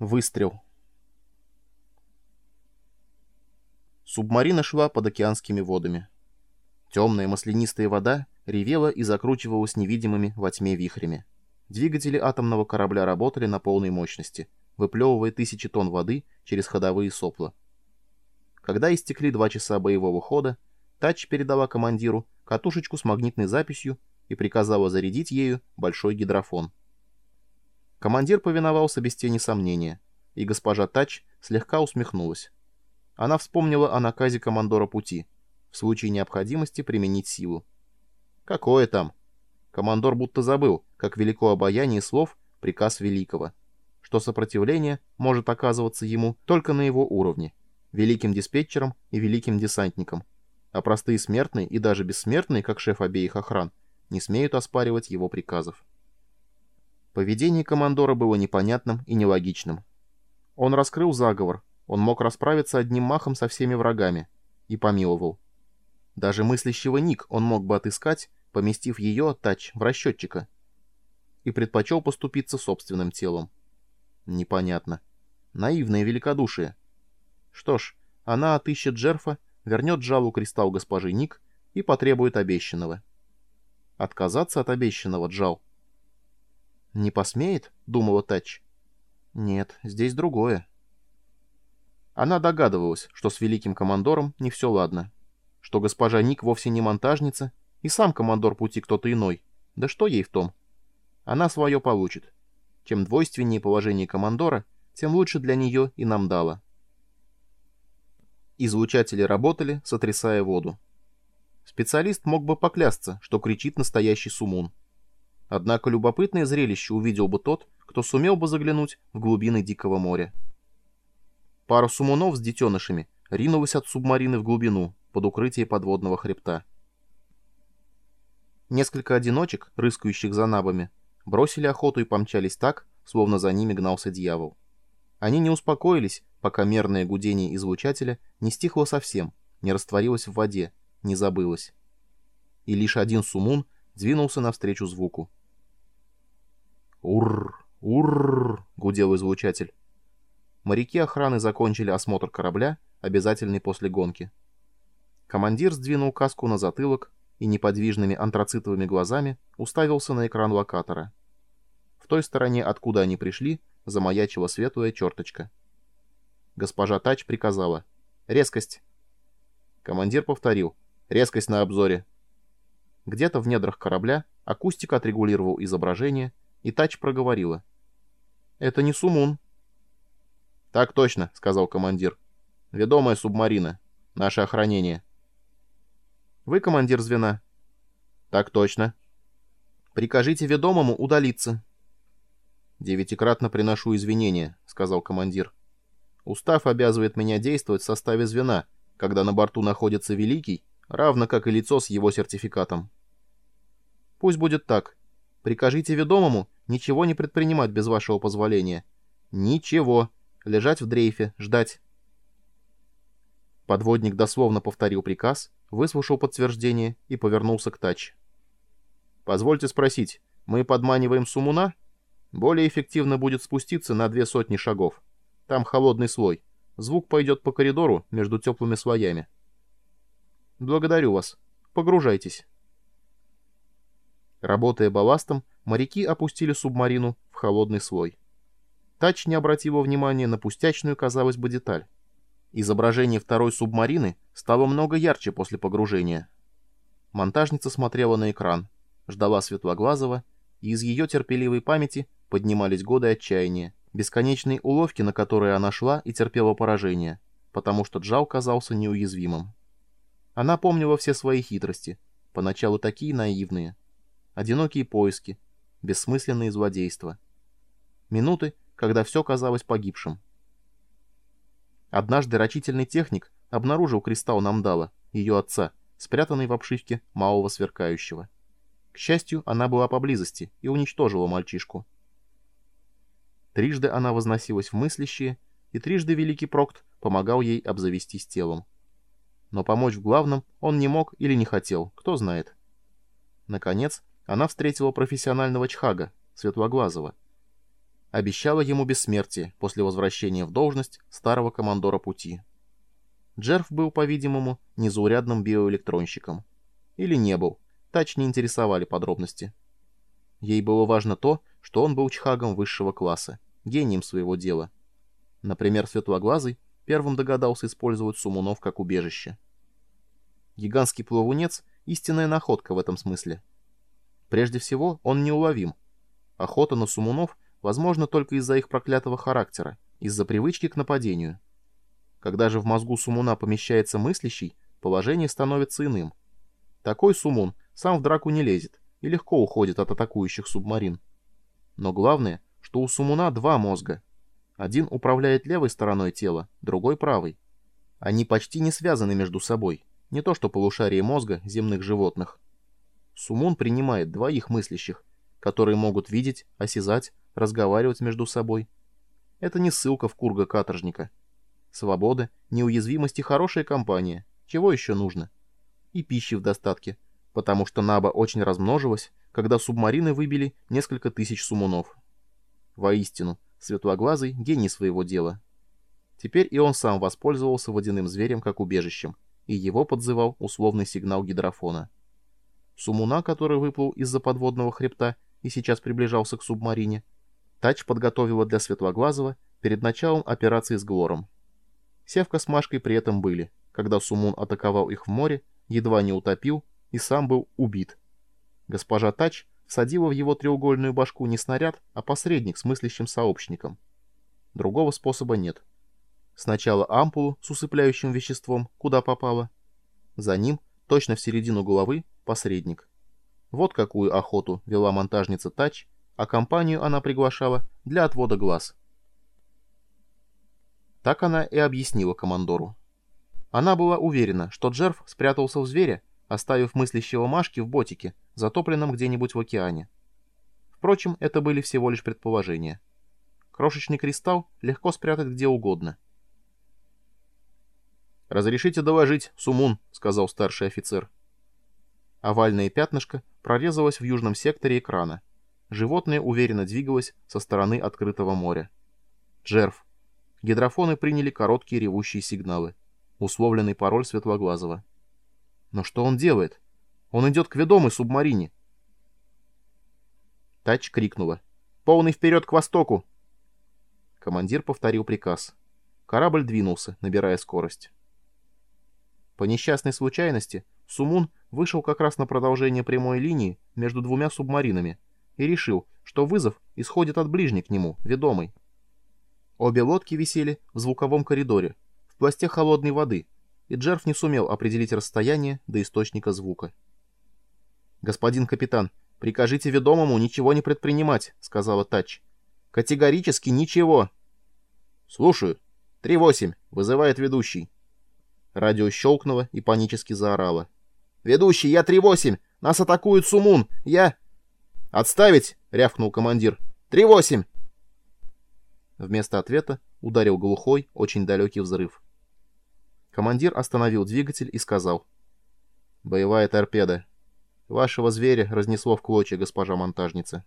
Выстрел. Субмарина шла под океанскими водами. Темная маслянистая вода ревела и закручивалась невидимыми во тьме вихрями. Двигатели атомного корабля работали на полной мощности, выплевывая тысячи тонн воды через ходовые сопла. Когда истекли два часа боевого хода, Тач передала командиру катушечку с магнитной записью и приказала зарядить ею большой гидрофон. Командир повиновался без тени сомнения, и госпожа Тач слегка усмехнулась. Она вспомнила о наказе командора пути, в случае необходимости применить силу. Какое там? Командор будто забыл, как велико обаяние слов приказ великого, что сопротивление может оказываться ему только на его уровне, великим диспетчером и великим десантником, а простые смертные и даже бессмертные, как шеф обеих охран, не смеют оспаривать его приказов. Поведение командора было непонятным и нелогичным. Он раскрыл заговор, он мог расправиться одним махом со всеми врагами, и помиловал. Даже мыслящего Ник он мог бы отыскать, поместив ее, тач, в расчетчика. И предпочел поступиться собственным телом. Непонятно. Наивное великодушие. Что ж, она отыщет Джерфа, вернет жалу кристалл госпожи Ник и потребует обещанного. Отказаться от обещанного Джал — «Не посмеет?» — думала Тач. «Нет, здесь другое». Она догадывалась, что с великим командором не все ладно, что госпожа Ник вовсе не монтажница, и сам командор пути кто-то иной. Да что ей в том? Она свое получит. Чем двойственнее положение командора, тем лучше для нее и нам дала. Излучатели работали, сотрясая воду. Специалист мог бы поклясться, что кричит настоящий сумун. Однако любопытное зрелище увидел бы тот, кто сумел бы заглянуть в глубины Дикого моря. Пара сумунов с детенышами ринулась от субмарины в глубину, под укрытие подводного хребта. Несколько одиночек, рыскающих за набами, бросили охоту и помчались так, словно за ними гнался дьявол. Они не успокоились, пока мерное гудение излучателя не стихло совсем, не растворилось в воде, не забылось. И лишь один сумун двинулся навстречу звуку. «Урр! Урр!» — гудел излучатель. Моряки охраны закончили осмотр корабля, обязательный после гонки. Командир сдвинул каску на затылок и неподвижными антрацитовыми глазами уставился на экран локатора. В той стороне, откуда они пришли, замаячила светлая черточка. Госпожа Тач приказала. «Резкость!» Командир повторил. «Резкость на обзоре!» Где-то в недрах корабля акустик отрегулировал изображение и Тач проговорила. «Это не Сумун». «Так точно», — сказал командир. «Ведомая субмарина. Наше охранение». «Вы командир звена?» «Так точно». «Прикажите ведомому удалиться». «Девятикратно приношу извинения», — сказал командир. «Устав обязывает меня действовать в составе звена, когда на борту находится Великий, равно как и лицо с его сертификатом». «Пусть будет так», Прикажите ведомому ничего не предпринимать без вашего позволения. Ничего. Лежать в дрейфе, ждать. Подводник дословно повторил приказ, выслушал подтверждение и повернулся к Тач. «Позвольте спросить, мы подманиваем Сумуна? Более эффективно будет спуститься на две сотни шагов. Там холодный слой. Звук пойдет по коридору между теплыми слоями». «Благодарю вас. Погружайтесь». Работая балластом, моряки опустили субмарину в холодный слой. Тач не обратила внимания на пустячную, казалось бы, деталь. Изображение второй субмарины стало много ярче после погружения. Монтажница смотрела на экран, ждала Светлоглазого, и из ее терпеливой памяти поднимались годы отчаяния, бесконечные уловки, на которые она шла и терпела поражение, потому что Джал казался неуязвимым. Она помнила все свои хитрости, поначалу такие наивные, одинокие поиски, бессмысленные злодейства. Минуты, когда все казалось погибшим. Однажды рачительный техник обнаружил кристалл Намдала, ее отца, спрятанный в обшивке малого сверкающего. К счастью, она была поблизости и уничтожила мальчишку. Трижды она возносилась в мыслящие, и трижды Великий Прокт помогал ей обзавестись телом. Но помочь в главном он не мог или не хотел, кто знает. Наконец, она встретила профессионального чхага, светлоглазого. обещала ему бессмертие после возвращения в должность старого командора пути. Джерф был, по-видимому, незаурядным биоэлектронщиком. Или не был, Тач не интересовали подробности. Ей было важно то, что он был чхагом высшего класса, гением своего дела. Например, Светлоглазый первым догадался использовать Сумунов как убежище. Гигантский плавунец — истинная находка в этом смысле. Прежде всего, он неуловим. Охота на Сумунов возможна только из-за их проклятого характера, из-за привычки к нападению. Когда же в мозгу Сумуна помещается мыслящий, положение становится иным. Такой Сумун сам в драку не лезет и легко уходит от атакующих субмарин. Но главное, что у Сумуна два мозга. Один управляет левой стороной тела, другой правой. Они почти не связаны между собой, не то что полушарие мозга земных животных. Сумун принимает двоих мыслящих, которые могут видеть, осязать, разговаривать между собой. Это не ссылка в курга-каторжника. Свобода, неуязвимость и хорошая компания. Чего еще нужно? И пищи в достатке, потому что Наба очень размножилась, когда субмарины выбили несколько тысяч сумунов. Воистину, светлоглазый гений своего дела. Теперь и он сам воспользовался водяным зверем как убежищем, и его подзывал условный сигнал гидрофона. Сумуна, который выплыл из-за подводного хребта и сейчас приближался к субмарине, Тач подготовила для Светлоглазого перед началом операции с Глором. Севка с Машкой при этом были, когда Сумун атаковал их в море, едва не утопил и сам был убит. Госпожа Тач всадила в его треугольную башку не снаряд, а посредник с мыслящим сообщником. Другого способа нет. Сначала ампулу с усыпляющим веществом, куда попало. За ним, точно в середину головы, посредник. Вот какую охоту вела монтажница Тач, а компанию она приглашала для отвода глаз. Так она и объяснила командору. Она была уверена, что Джерф спрятался в зверя оставив мыслящего Машки в ботике, затопленном где-нибудь в океане. Впрочем, это были всего лишь предположения. Крошечный кристалл легко спрятать где угодно. «Разрешите доложить, Сумун», — сказал старший офицер. Овальное пятнышко прорезалось в южном секторе экрана. Животное уверенно двигалось со стороны открытого моря. Джерф. Гидрофоны приняли короткие ревущие сигналы. Условленный пароль Светлоглазого. Но что он делает? Он идет к ведомой субмарине. Тач крикнула. «Полный вперед к востоку!» Командир повторил приказ. Корабль двинулся, набирая скорость. По несчастной случайности Сумун вышел как раз на продолжение прямой линии между двумя субмаринами и решил, что вызов исходит от ближней к нему, ведомой. Обе лодки висели в звуковом коридоре, в пласте холодной воды, и Джерф не сумел определить расстояние до источника звука. «Господин капитан, прикажите ведомому ничего не предпринимать», — сказала Тач. «Категорически ничего». «Слушаю. 3-8. Вызывает ведущий». Радио щелкнуло и панически заорало. «Ведущий, я 3-8! Нас атакует Сумун! Я...» «Отставить!» — рявкнул командир. «3-8!» Вместо ответа ударил глухой, очень далекий взрыв. Командир остановил двигатель и сказал. «Боевая торпеда. Вашего зверя разнесло в клочья, госпожа монтажница».